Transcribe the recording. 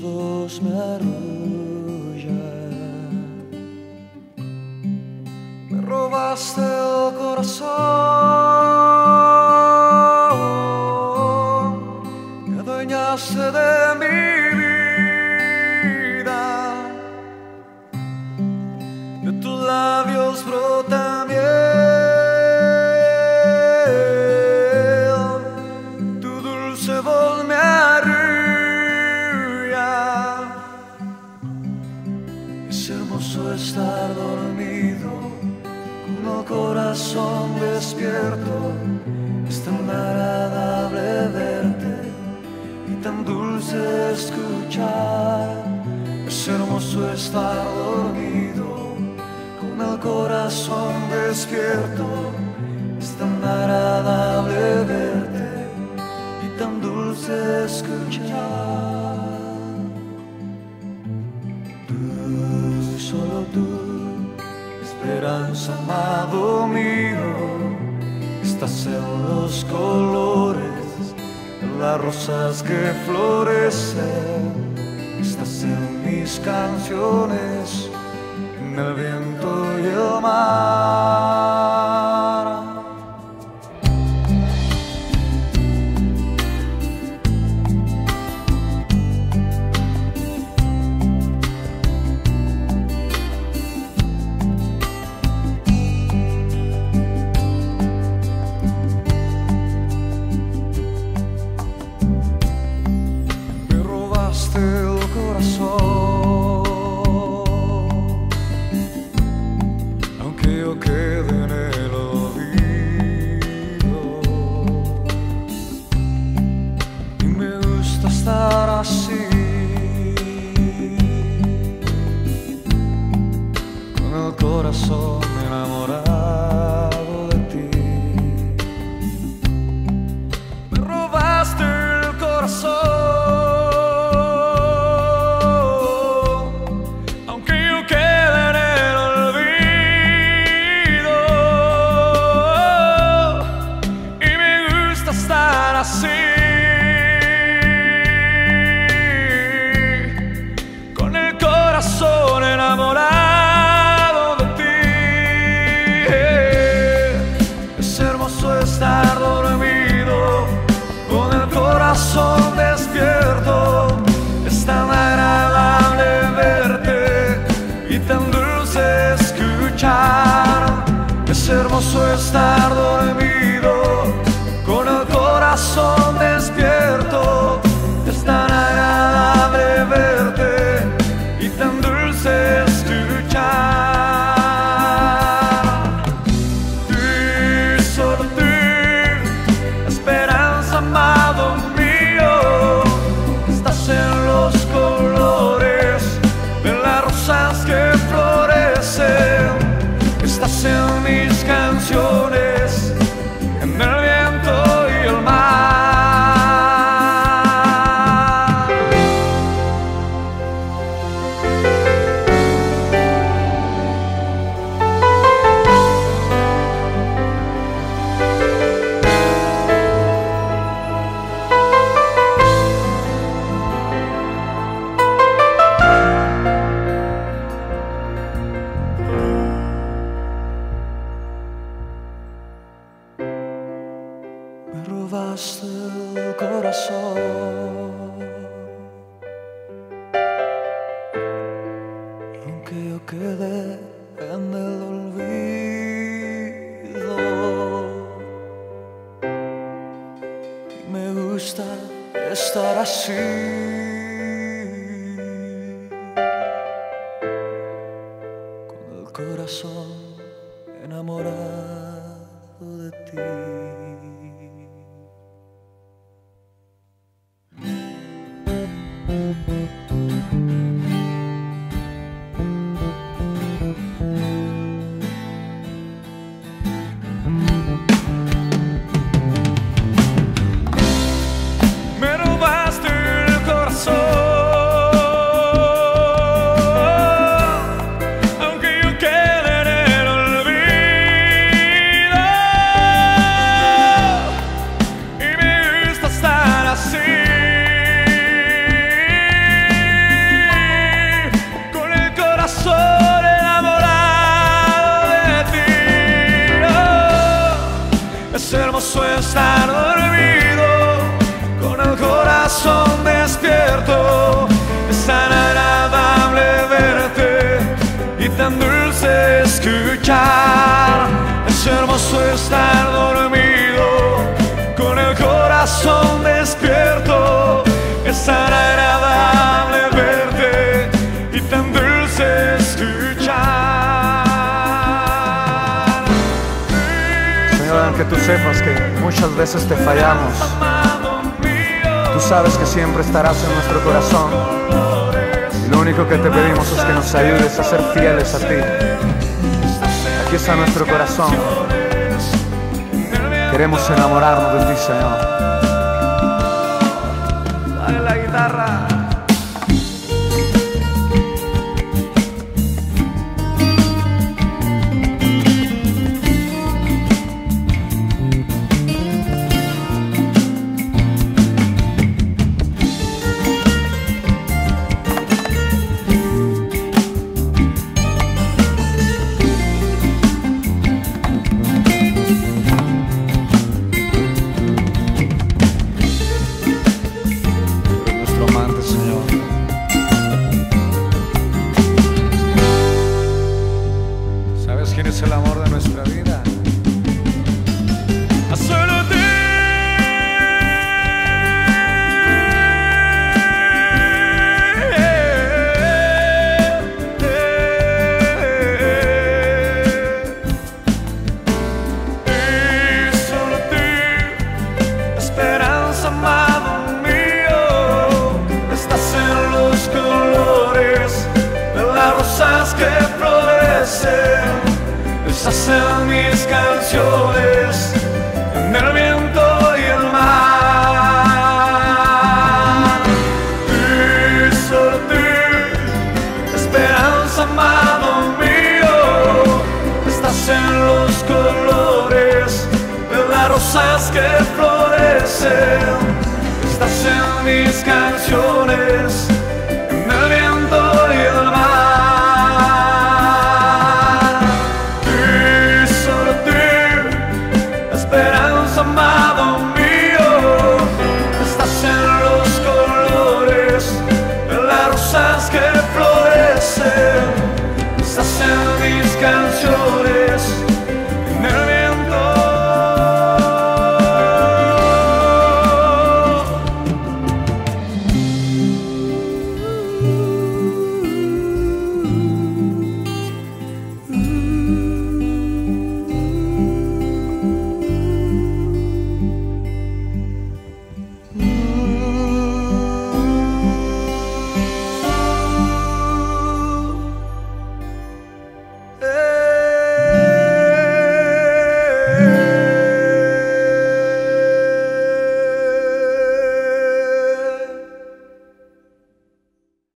voz me arrulla. Me robaste el corazón, te adueñaste de mi vida. De tus labios brota el corazón despierto. Es tan agradable verte y tan dulce escuchar. Es hermoso estar dormido con el corazón despierto. Es tan agradable verte y tan dulce escuchar. Amado mío, estás en los colores las rosas que florecen, estás en mis canciones, en el viento y el mar. Yo quede en el olvido. Y me gusta estar así. Con el corazón así, con el corazón enamorado de ti. Es hermoso estar dormido con el corazón despierto. Es tan agradable verte y tan dulce escuchar. Es hermoso estar dormido estás en mis canciones, Aunque yo quedé en el olvido. Y me gusta estar así. Con el corazón escuchar. Es hermoso estar dormido con el corazón despierto. Es tan agradable verte y tan dulce escuchar. Señor, aunque tú sepas que muchas veces te fallamos, tú sabes que siempre estarás en nuestro corazón. Lo único que te pedimos es que nos ayudes a ser fieles a ti. Está nuestro corazón. Queremos enamorarnos de ti, Señor. Dale la guitarra. Que florecen, estás en mis canciones, en el viento y el mar. Y solo ti, esperanza, amado mío, estás en los colores de las rosas que florecen, estás en mis canciones,